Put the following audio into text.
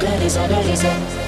Glad it's all that is